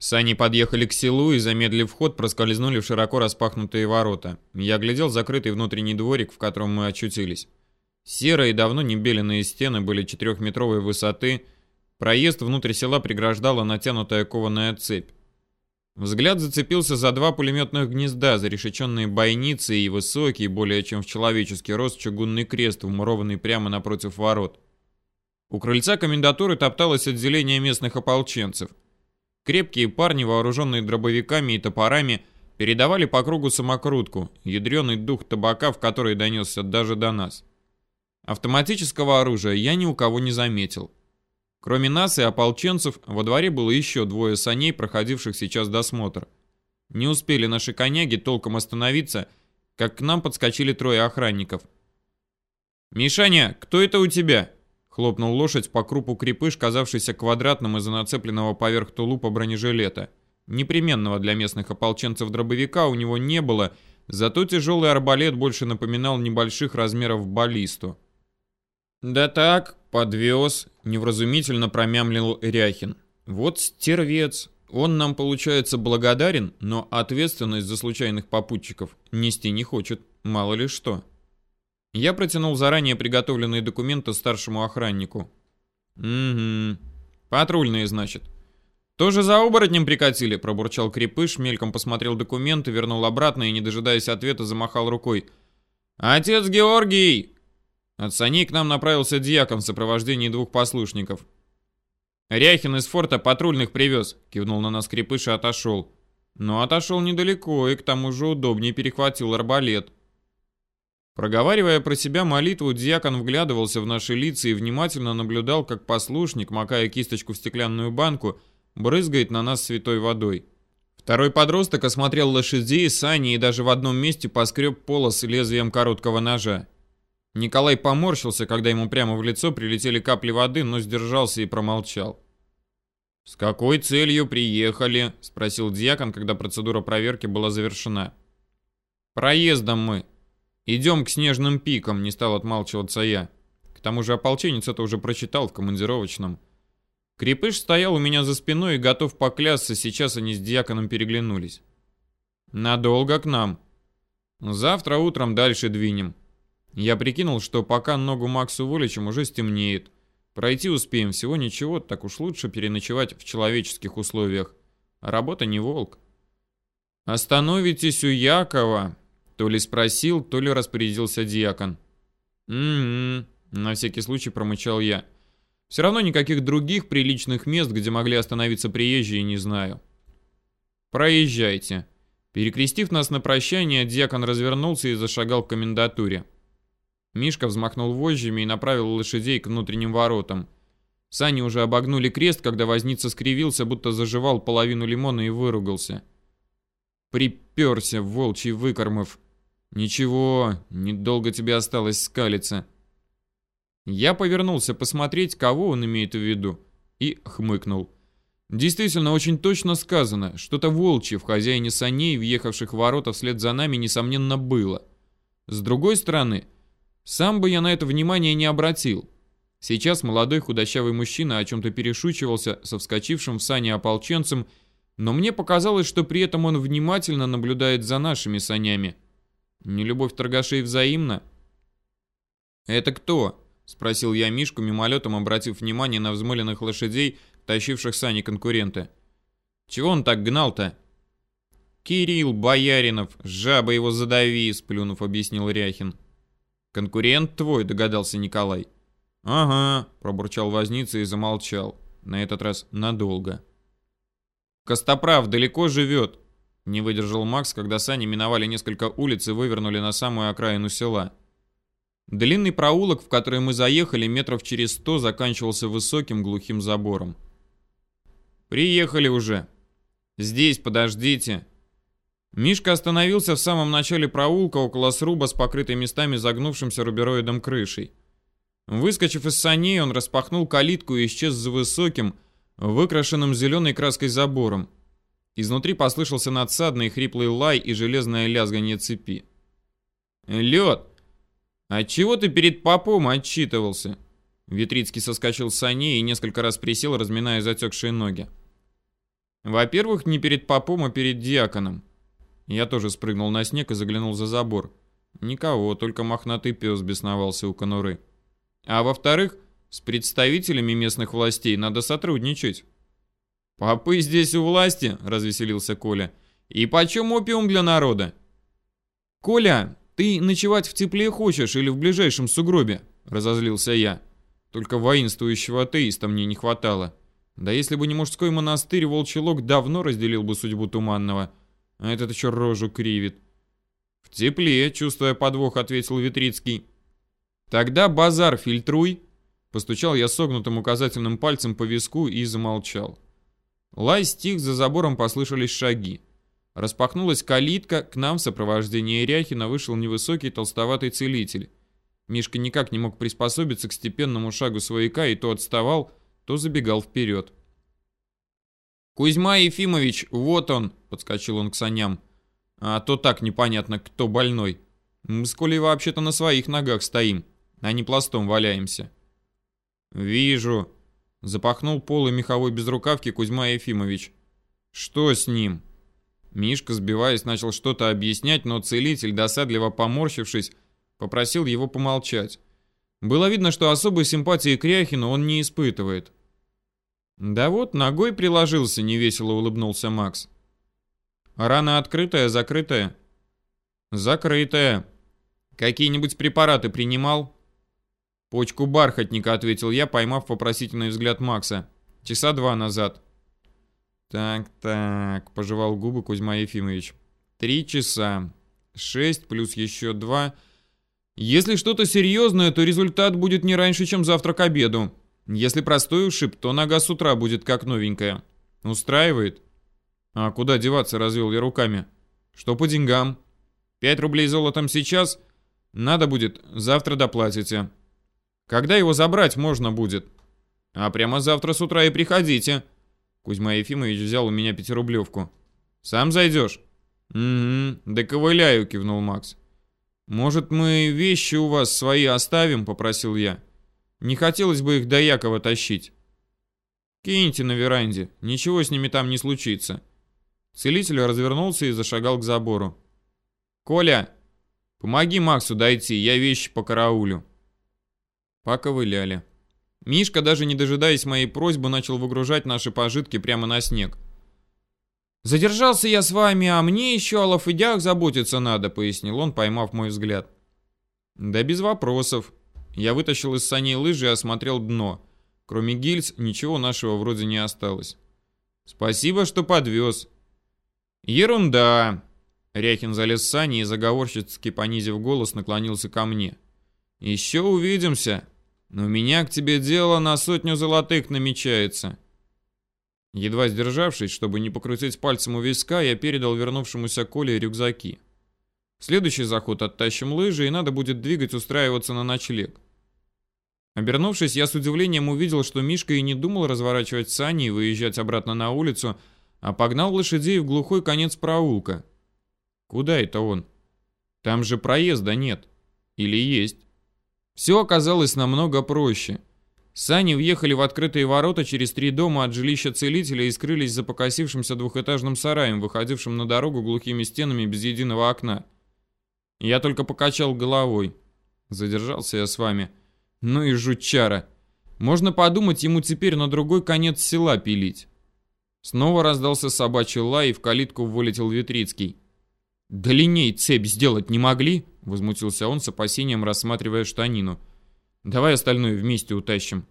Сани подъехали к селу и, замедлив ход, проскользнули в широко распахнутые ворота. Я глядел закрытый внутренний дворик, в котором мы очутились. Серые, давно не беленые стены были четырехметровой высоты, проезд внутрь села преграждала натянутая кованая цепь. Взгляд зацепился за два пулеметных гнезда, зарешеченные бойницы и высокий, более чем в человеческий рост, чугунный крест, вмурованный прямо напротив ворот. У крыльца комендатуры топталось отделение местных ополченцев. Крепкие парни, вооруженные дробовиками и топорами, передавали по кругу самокрутку, ядреный дух табака, в который донесся даже до нас. Автоматического оружия я ни у кого не заметил. Кроме нас и ополченцев, во дворе было еще двое саней, проходивших сейчас досмотр. Не успели наши коняги толком остановиться, как к нам подскочили трое охранников. «Мишаня, кто это у тебя?» Хлопнул лошадь по крупу крепыш, казавшийся квадратным из-за нацепленного поверх тулупа бронежилета. Непременного для местных ополченцев дробовика у него не было, зато тяжелый арбалет больше напоминал небольших размеров баллисту. «Да так, подвез», — невразумительно промямлил Ряхин. «Вот стервец. Он нам, получается, благодарен, но ответственность за случайных попутчиков нести не хочет, мало ли что». Я протянул заранее приготовленные документы старшему охраннику. «Угу. Патрульные, значит». «Тоже за оборотнем прикатили?» – пробурчал Крепыш, мельком посмотрел документы, вернул обратно и, не дожидаясь ответа, замахал рукой. «Отец Георгий!» От саней к нам направился дьякон в сопровождении двух послушников. «Ряхин из форта патрульных привез», — кивнул на нас крепыш и отошел. Но отошел недалеко и к тому же удобнее перехватил арбалет. Проговаривая про себя молитву, дьякон вглядывался в наши лица и внимательно наблюдал, как послушник, макая кисточку в стеклянную банку, брызгает на нас святой водой. Второй подросток осмотрел лошадей, сани и даже в одном месте поскреб полос лезвием короткого ножа. Николай поморщился, когда ему прямо в лицо прилетели капли воды, но сдержался и промолчал. «С какой целью приехали?» — спросил дьякон, когда процедура проверки была завершена. «Проездом мы. Идем к снежным пикам», — не стал отмалчиваться я. К тому же ополченец это уже прочитал в командировочном. Крепыш стоял у меня за спиной и готов поклясться, сейчас они с дьяконом переглянулись. «Надолго к нам. Завтра утром дальше двинем. Я прикинул, что пока ногу Максу вылечим, уже стемнеет. Пройти успеем, всего ничего, так уж лучше переночевать в человеческих условиях. Работа не волк. «Остановитесь у Якова», — то ли спросил, то ли распорядился дьякон. «М-м-м», на всякий случай промычал я. Все равно никаких других приличных мест, где могли остановиться приезжие, не знаю. «Проезжайте». Перекрестив нас на прощание, дьякон развернулся и зашагал к комендатуре. Мишка взмахнул вожжами и направил лошадей к внутренним воротам. Сани уже обогнули крест, когда возница скривился, будто заживал половину лимона и выругался. Приперся, волчий выкормыв. Ничего, недолго тебе осталось скалиться. Я повернулся посмотреть, кого он имеет в виду, и хмыкнул. Действительно, очень точно сказано, что-то волчье в хозяине саней, въехавших в ворота вслед за нами, несомненно, было. С другой стороны, сам бы я на это внимание не обратил. Сейчас молодой худощавый мужчина о чем-то перешучивался со вскочившим в сани ополченцем, но мне показалось, что при этом он внимательно наблюдает за нашими санями. Нелюбовь торгашей взаимна? «Это кто?» — спросил я Мишку, мимолетом обратив внимание на взмыленных лошадей, тащивших сани конкурента. «Чего он так гнал-то?» «Кирилл Бояринов, жаба его задави», — сплюнув, объяснил Ряхин. «Конкурент твой», — догадался Николай. «Ага», — пробурчал возница и замолчал. На этот раз надолго. «Костоправ далеко живет», — не выдержал Макс, когда сани миновали несколько улиц и вывернули на самую окраину села. Длинный проулок, в который мы заехали, метров через сто, заканчивался высоким глухим забором. «Приехали уже. Здесь подождите», Мишка остановился в самом начале проулка около сруба с покрытой местами загнувшимся рубероидом крышей. Выскочив из саней, он распахнул калитку и исчез за высоким, выкрашенным зеленой краской забором. Изнутри послышался надсадный хриплый лай и железное лязганье цепи. «Лед! А чего ты перед попом отчитывался?» Витрицкий соскочил с саней и несколько раз присел, разминая затекшие ноги. Во-первых, не перед попом, а перед диаконом. Я тоже спрыгнул на снег и заглянул за забор. Никого, только мохнатый пес бесновался у конуры. А во-вторых, с представителями местных властей надо сотрудничать. «Попы здесь у власти», — развеселился Коля. «И почем опиум для народа?» «Коля, ты ночевать в тепле хочешь или в ближайшем сугробе?» — разозлился я. Только воинствующего атеиста мне не хватало. Да если бы не мужской монастырь, волчелок давно разделил бы судьбу Туманного. А этот еще рожу кривит. «В тепле», — чувствуя подвох, ответил Витрицкий. «Тогда базар фильтруй», — постучал я согнутым указательным пальцем по виску и замолчал. Лай стих, за забором послышались шаги. Распахнулась калитка, к нам в сопровождении Ряхина вышел невысокий толстоватый целитель. Мишка никак не мог приспособиться к степенному шагу свояка и то отставал, то забегал вперед. «Кузьма Ефимович, вот он!» — подскочил он к саням. «А то так непонятно, кто больной. Мы с Колей вообще-то на своих ногах стоим, а не пластом валяемся». «Вижу», — запахнул полы меховой безрукавки Кузьма Ефимович. «Что с ним?» Мишка, сбиваясь, начал что-то объяснять, но целитель, досадливо поморщившись, Попросил его помолчать. Было видно, что особой симпатии к Ряхину он не испытывает. «Да вот, ногой приложился», — невесело улыбнулся Макс. «Рана открытая, закрытая?» «Закрытая. Какие-нибудь препараты принимал?» «Почку бархатника», — ответил я, поймав вопросительный взгляд Макса. «Часа два назад». «Так-так», — пожевал губы Кузьма Ефимович. «Три часа. Шесть плюс еще два...» Если что-то серьезное, то результат будет не раньше, чем завтра к обеду. Если простой ушиб, то нога с утра будет как новенькая. Устраивает? А куда деваться, развел я руками. Что по деньгам? Пять рублей золотом сейчас? Надо будет, завтра доплатите. Когда его забрать можно будет? А прямо завтра с утра и приходите. Кузьма Ефимович взял у меня пятирублевку. Сам зайдешь? Угу, да ковыляю, кивнул Макс. «Может, мы вещи у вас свои оставим?» — попросил я. «Не хотелось бы их до Якова тащить». «Киньте на веранде, ничего с ними там не случится». Целитель развернулся и зашагал к забору. «Коля, помоги Максу дойти, я вещи по караулю». Поковыляли. Мишка, даже не дожидаясь моей просьбы, начал выгружать наши пожитки прямо на снег. «Задержался я с вами, а мне еще о лафыдях заботиться надо», — пояснил он, поймав мой взгляд. «Да без вопросов». Я вытащил из саней лыжи и осмотрел дно. Кроме гильз, ничего нашего вроде не осталось. «Спасибо, что подвез». «Ерунда!» Ряхин залез в сани и, заговорщицки понизив голос, наклонился ко мне. «Еще увидимся. Но у меня к тебе дело на сотню золотых намечается». Едва сдержавшись, чтобы не покрутить пальцем у виска, я передал вернувшемуся Коле рюкзаки. следующий заход оттащим лыжи, и надо будет двигать, устраиваться на ночлег. Обернувшись, я с удивлением увидел, что Мишка и не думал разворачивать сани и выезжать обратно на улицу, а погнал лошадей в глухой конец проулка. Куда это он? Там же проезда нет. Или есть? Все оказалось намного проще. Сани въехали в открытые ворота через три дома от жилища целителя и скрылись за покосившимся двухэтажным сараем, выходившим на дорогу глухими стенами без единого окна. Я только покачал головой. Задержался я с вами. Ну и жучара. Можно подумать, ему теперь на другой конец села пилить. Снова раздался собачий лай, и в калитку вылетел Витрицкий. «Длинней цепь сделать не могли?» — возмутился он с опасением, рассматривая штанину. Давай остальное вместе утащим.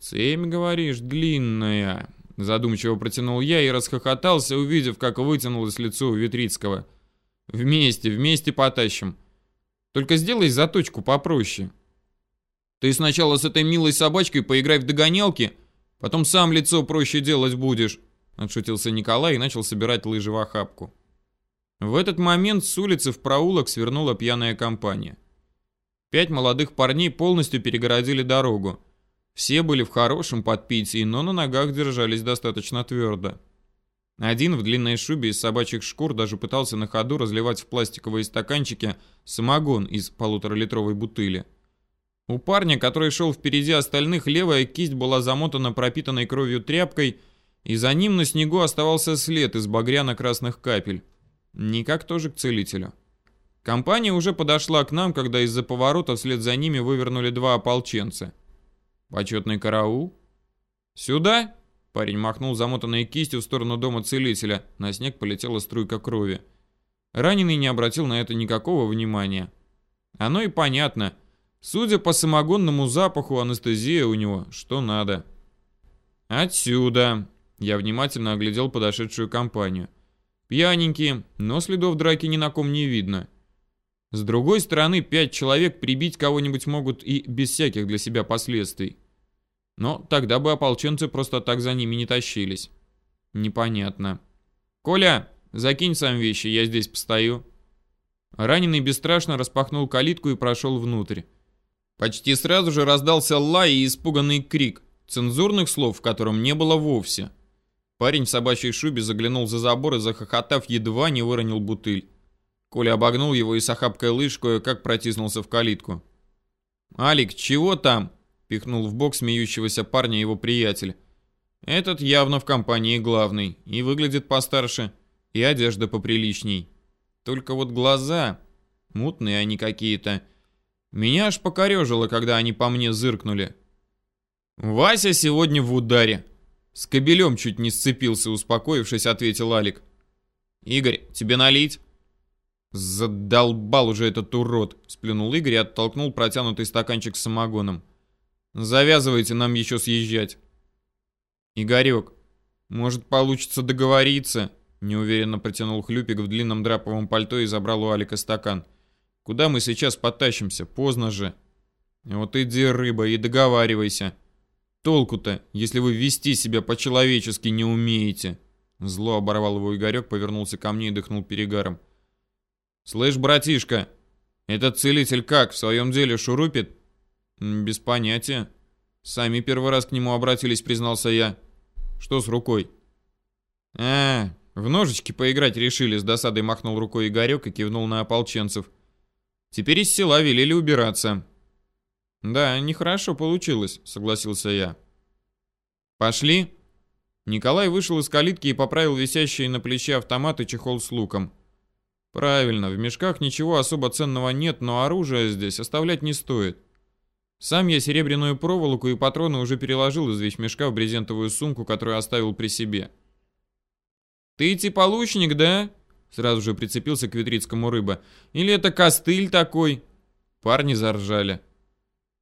Цепь, говоришь, длинная. Задумчиво протянул я и расхохотался, увидев, как вытянулось лицо у Витрицкого. Вместе, вместе потащим. Только сделай заточку попроще. Ты сначала с этой милой собачкой поиграй в догонялки, потом сам лицо проще делать будешь. Отшутился Николай и начал собирать лыжи в охапку. В этот момент с улицы в проулок свернула пьяная компания. Пять молодых парней полностью перегородили дорогу. Все были в хорошем подпитии, но на ногах держались достаточно твердо. Один в длинной шубе из собачьих шкур даже пытался на ходу разливать в пластиковые стаканчики самогон из полуторалитровой бутыли. У парня, который шел впереди остальных, левая кисть была замотана пропитанной кровью тряпкой, и за ним на снегу оставался след из багряно-красных капель. Никак тоже к целителю. Компания уже подошла к нам, когда из-за поворота вслед за ними вывернули два ополченца. Почетный караул? Сюда? Парень махнул замотанной кистью в сторону дома целителя. На снег полетела струйка крови. Раненый не обратил на это никакого внимания. Оно и понятно. Судя по самогонному запаху, анестезия у него что надо. Отсюда. Я внимательно оглядел подошедшую компанию. Пьяненькие, но следов драки ни на ком не видно. С другой стороны, пять человек прибить кого-нибудь могут и без всяких для себя последствий. Но тогда бы ополченцы просто так за ними не тащились. Непонятно. «Коля, закинь сам вещи, я здесь постою». Раненый бесстрашно распахнул калитку и прошел внутрь. Почти сразу же раздался лай и испуганный крик, цензурных слов в котором не было вовсе. Парень в собачьей шубе заглянул за забор и, захохотав, едва не выронил бутыль. Коля обогнул его и с охапкой лыж кое-как протиснулся в калитку. «Алик, чего там?» — пихнул в бок смеющегося парня его приятель. «Этот явно в компании главный, и выглядит постарше, и одежда поприличней. Только вот глаза, мутные они какие-то. Меня аж покорежило, когда они по мне зыркнули. «Вася сегодня в ударе», с кобелем чуть не сцепился, успокоившись, ответил Алик. «Игорь, тебе налить?» «Задолбал уже этот урод!» — сплюнул Игорь и оттолкнул протянутый стаканчик с самогоном. «Завязывайте нам еще съезжать». «Игорек, может, получится договориться?» Неуверенно протянул Хлюпик в длинном драповом пальто и забрал у Алика стакан. «Куда мы сейчас потащимся? Поздно же». «Вот иди, рыба, и договаривайся». Толку-то, если вы вести себя по-человечески не умеете. Зло оборвал его Игорек, повернулся ко мне и дыхнул перегаром. Слышь, братишка, этот целитель как, в своем деле шурупит? Без понятия. Сами первый раз к нему обратились, признался я. Что с рукой? А, в ножички поиграть решили, с досадой махнул рукой Игорек и кивнул на ополченцев. Теперь из села велели убираться. «Да, нехорошо получилось», — согласился я. «Пошли?» Николай вышел из калитки и поправил висящий на плече автомат и чехол с луком. «Правильно, в мешках ничего особо ценного нет, но оружие здесь оставлять не стоит. Сам я серебряную проволоку и патроны уже переложил из вещмешка в брезентовую сумку, которую оставил при себе». «Ты типа лучник, да?» Сразу же прицепился к Витрицкому рыба. «Или это костыль такой?» Парни заржали.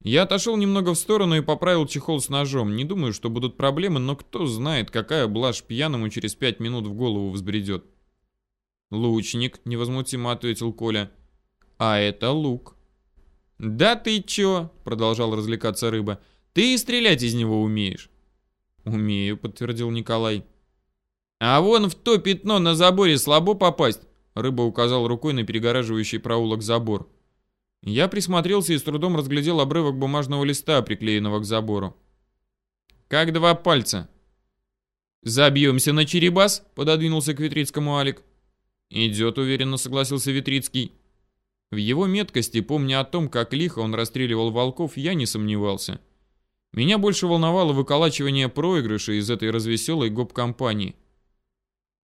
Я отошел немного в сторону и поправил чехол с ножом. Не думаю, что будут проблемы, но кто знает, какая блажь пьяному через пять минут в голову взбредет. «Лучник», — невозмутимо ответил Коля. «А это лук». «Да ты чё?» — продолжал развлекаться рыба. «Ты и стрелять из него умеешь». «Умею», — подтвердил Николай. «А вон в то пятно на заборе слабо попасть», — рыба указал рукой на перегораживающий проулок забор. Я присмотрелся и с трудом разглядел обрывок бумажного листа, приклеенного к забору. «Как два пальца». «Забьемся на черебас?» — пододвинулся к Витрицкому Алик. «Идет», — уверенно согласился Витрицкий. В его меткости, помня о том, как лихо он расстреливал волков, я не сомневался. Меня больше волновало выколачивание проигрыша из этой развеселой гоп-компании.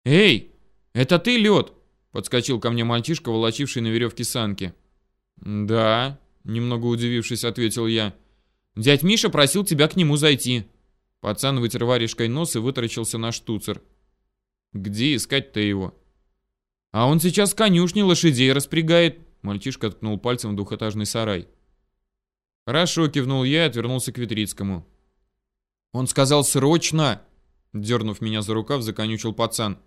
«Эй, это ты, лед?» — подскочил ко мне мальчишка, волочивший на веревке санки. «Да», — немного удивившись, ответил я. «Дядь Миша просил тебя к нему зайти». Пацан вытер варежкой нос и вытаращился на штуцер. «Где искать-то его?» «А он сейчас конюшни лошадей распрягает», — мальчишка ткнул пальцем в двухэтажный сарай. «Хорошо», — кивнул я и отвернулся к Витрицкому. «Он сказал срочно!» Дернув меня за рукав, законючил пацан.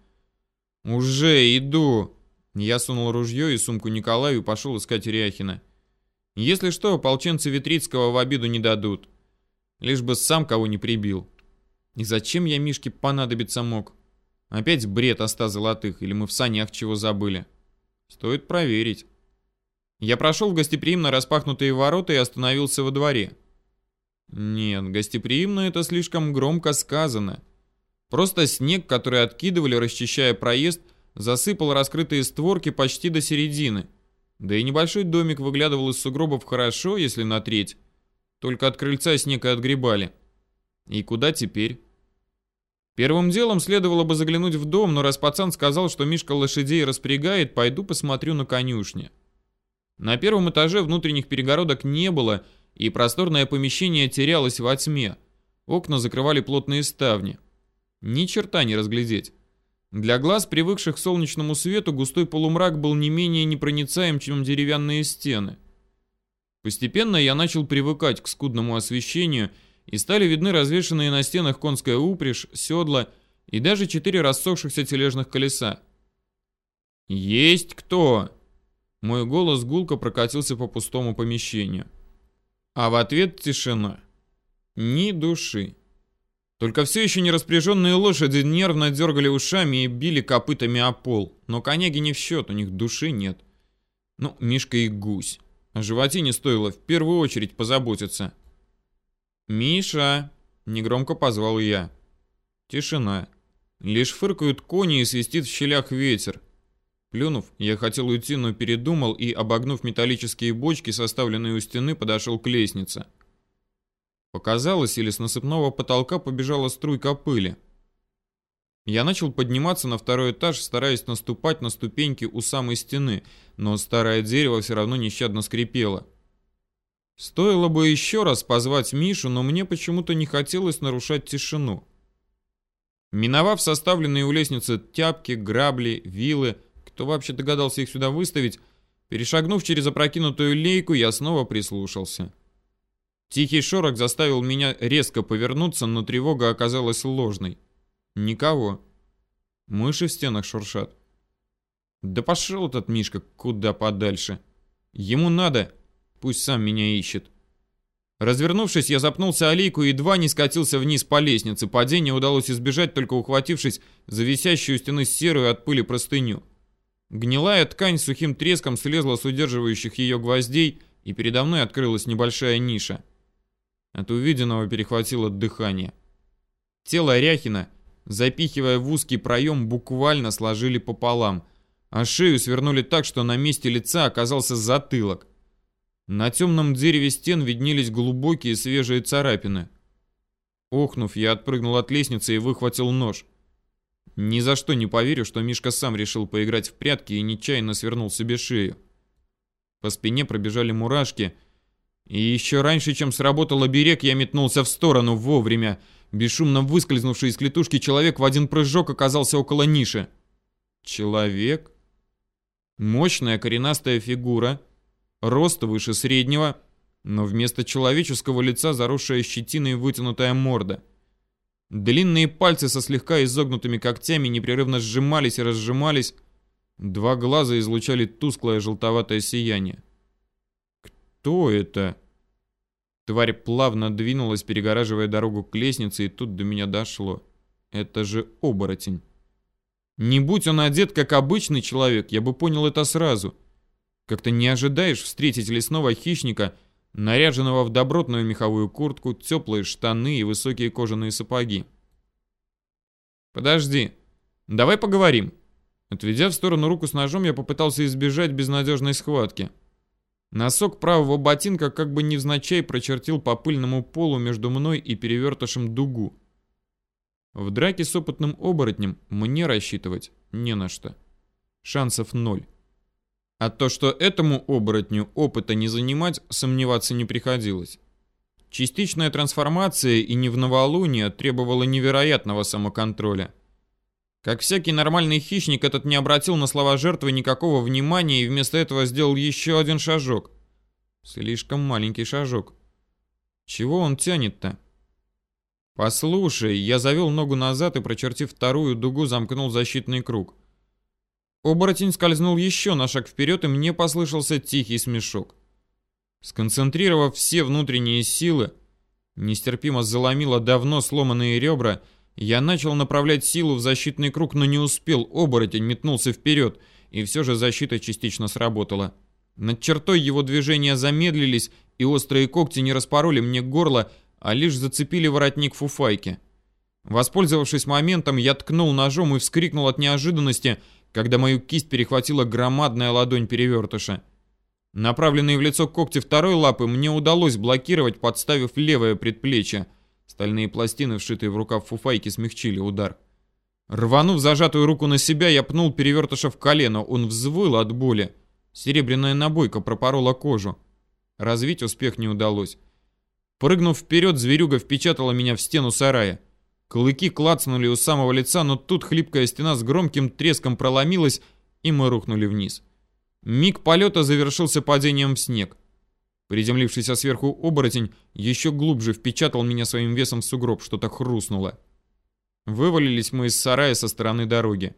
«Уже иду!» Я сунул ружье и сумку Николаю и пошел искать Ряхина. Если что, ополченцы Витрицкого в обиду не дадут. Лишь бы сам кого не прибил. И зачем я Мишке понадобиться мог? Опять бред о ста золотых, или мы в санях чего забыли? Стоит проверить. Я прошел в гостеприимно распахнутые ворота и остановился во дворе. Нет, гостеприимно это слишком громко сказано. Просто снег, который откидывали, расчищая проезд, засыпал раскрытые створки почти до середины. Да и небольшой домик выглядывал из сугробов хорошо, если на треть. Только от крыльца снег и отгребали. И куда теперь? Первым делом следовало бы заглянуть в дом, но раз пацан сказал, что Мишка лошадей распрягает, пойду посмотрю на конюшне. На первом этаже внутренних перегородок не было, и просторное помещение терялось во тьме. Окна закрывали плотные ставни. Ни черта не разглядеть. Для глаз, привыкших к солнечному свету, густой полумрак был не менее непроницаем, чем деревянные стены. Постепенно я начал привыкать к скудному освещению, и стали видны развешанные на стенах конская упряжь, седла и даже четыре рассохшихся тележных колеса. «Есть кто?» Мой голос гулко прокатился по пустому помещению. А в ответ тишина. Ни души. Только все еще не распряженные лошади нервно дергали ушами и били копытами о пол. Но коняги не в счет, у них души нет. Ну, Мишка и гусь. О животе не стоило в первую очередь позаботиться. «Миша!» — негромко позвал я. Тишина. Лишь фыркают кони и свистит в щелях ветер. Плюнув, я хотел уйти, но передумал и, обогнув металлические бочки, составленные у стены, подошел к лестнице. Показалось, или с насыпного потолка побежала струйка пыли. Я начал подниматься на второй этаж, стараясь наступать на ступеньки у самой стены, но старое дерево все равно нещадно скрипело. Стоило бы еще раз позвать Мишу, но мне почему-то не хотелось нарушать тишину. Миновав составленные у лестницы тяпки, грабли, вилы, кто вообще догадался их сюда выставить, перешагнув через опрокинутую лейку, я снова прислушался. Тихий шорох заставил меня резко повернуться, но тревога оказалась ложной. Никого. Мыши в стенах шуршат. Да пошел этот Мишка куда подальше. Ему надо, пусть сам меня ищет. Развернувшись, я запнулся о лейку и едва не скатился вниз по лестнице. Падение удалось избежать, только ухватившись за висящую стены серую от пыли простыню. Гнилая ткань сухим треском слезла с удерживающих ее гвоздей, и передо мной открылась небольшая ниша. От увиденного перехватило дыхание. Тело Ряхина, запихивая в узкий проем, буквально сложили пополам, а шею свернули так, что на месте лица оказался затылок. На темном дереве стен виднелись глубокие свежие царапины. Охнув, я отпрыгнул от лестницы и выхватил нож. Ни за что не поверю, что Мишка сам решил поиграть в прятки и нечаянно свернул себе шею. По спине пробежали мурашки — и еще раньше, чем сработал оберег, я метнулся в сторону вовремя. Бесшумно выскользнувший из клетушки человек в один прыжок оказался около ниши. Человек? Мощная коренастая фигура, рост выше среднего, но вместо человеческого лица заросшая щетиной вытянутая морда. Длинные пальцы со слегка изогнутыми когтями непрерывно сжимались и разжимались. Два глаза излучали тусклое желтоватое сияние. Кто это? Тварь плавно двинулась, перегораживая дорогу к лестнице, и тут до меня дошло. Это же оборотень. Не будь он одет, как обычный человек, я бы понял это сразу. Как-то не ожидаешь встретить лесного хищника, наряженного в добротную меховую куртку, теплые штаны и высокие кожаные сапоги. «Подожди, давай поговорим». Отведя в сторону руку с ножом, я попытался избежать безнадежной схватки. Носок правого ботинка как бы невзначай прочертил по пыльному полу между мной и перевертышем дугу. В драке с опытным оборотнем мне рассчитывать не на что. Шансов ноль. А то, что этому оборотню опыта не занимать, сомневаться не приходилось. Частичная трансформация и не в новолуние требовала невероятного самоконтроля. Как всякий нормальный хищник, этот не обратил на слова жертвы никакого внимания и вместо этого сделал еще один шажок. Слишком маленький шажок. Чего он тянет-то? Послушай, я завел ногу назад и, прочертив вторую дугу, замкнул защитный круг. Оборотень скользнул еще на шаг вперед, и мне послышался тихий смешок. Сконцентрировав все внутренние силы, нестерпимо заломило давно сломанные ребра — я начал направлять силу в защитный круг, но не успел. Оборотень метнулся вперед, и все же защита частично сработала. Над чертой его движения замедлились, и острые когти не распороли мне горло, а лишь зацепили воротник фуфайки. Воспользовавшись моментом, я ткнул ножом и вскрикнул от неожиданности, когда мою кисть перехватила громадная ладонь перевертыша. Направленные в лицо когти второй лапы мне удалось блокировать, подставив левое предплечье. Стальные пластины, вшитые в рукав фуфайки, смягчили удар. Рванув зажатую руку на себя, я пнул перевертыша в колено. Он взвыл от боли. Серебряная набойка пропорола кожу. Развить успех не удалось. Прыгнув вперед, зверюга впечатала меня в стену сарая. Клыки клацнули у самого лица, но тут хлипкая стена с громким треском проломилась, и мы рухнули вниз. Миг полета завершился падением в снег. Приземлившийся сверху оборотень еще глубже впечатал меня своим весом в сугроб, что-то хрустнуло. Вывалились мы из сарая со стороны дороги.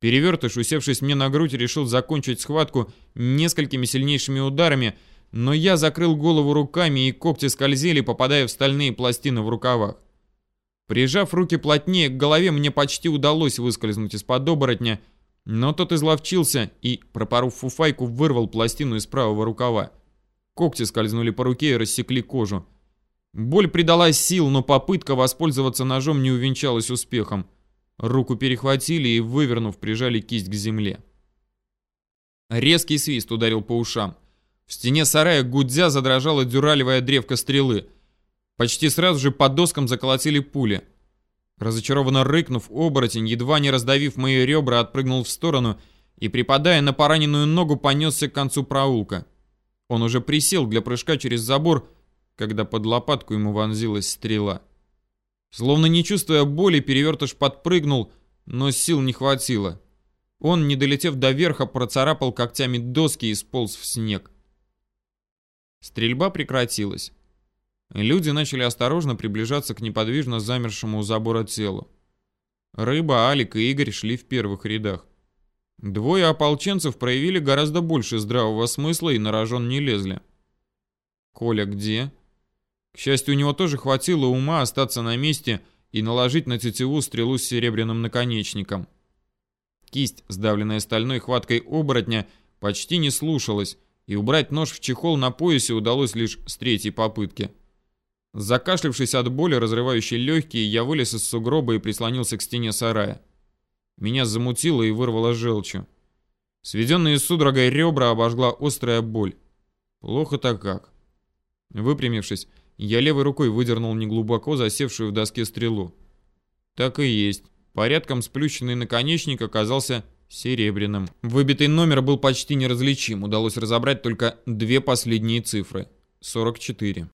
Перевертыш, усевшись мне на грудь, решил закончить схватку несколькими сильнейшими ударами, но я закрыл голову руками, и когти скользили, попадая в стальные пластины в рукавах. Прижав руки плотнее к голове, мне почти удалось выскользнуть из-под оборотня, но тот изловчился и, пропоров фуфайку, вырвал пластину из правого рукава. Когти скользнули по руке и рассекли кожу. Боль придала сил, но попытка воспользоваться ножом не увенчалась успехом. Руку перехватили и, вывернув, прижали кисть к земле. Резкий свист ударил по ушам. В стене сарая гудзя задрожала дюралевая древко стрелы — Почти сразу же по доскам заколотили пули. Разочарованно рыкнув, оборотень, едва не раздавив мои ребра, отпрыгнул в сторону и, припадая на пораненную ногу, понесся к концу проулка. Он уже присел для прыжка через забор, когда под лопатку ему вонзилась стрела. Словно не чувствуя боли, перевертыш подпрыгнул, но сил не хватило. Он, не долетев до верха, процарапал когтями доски и сполз в снег. Стрельба прекратилась. Люди начали осторожно приближаться к неподвижно замершему у забора телу. Рыба, Алик и Игорь шли в первых рядах. Двое ополченцев проявили гораздо больше здравого смысла и на рожон не лезли. Коля где? К счастью, у него тоже хватило ума остаться на месте и наложить на тетиву стрелу с серебряным наконечником. Кисть, сдавленная стальной хваткой оборотня, почти не слушалась, и убрать нож в чехол на поясе удалось лишь с третьей попытки. Закашлявшись от боли, разрывающей легкие, я вылез из сугроба и прислонился к стене сарая. Меня замутило и вырвало желчью. Сведенные судорогой ребра обожгла острая боль. Плохо-то как. Выпрямившись, я левой рукой выдернул неглубоко засевшую в доске стрелу. Так и есть. Порядком сплющенный наконечник оказался серебряным. Выбитый номер был почти неразличим. Удалось разобрать только две последние цифры. 44.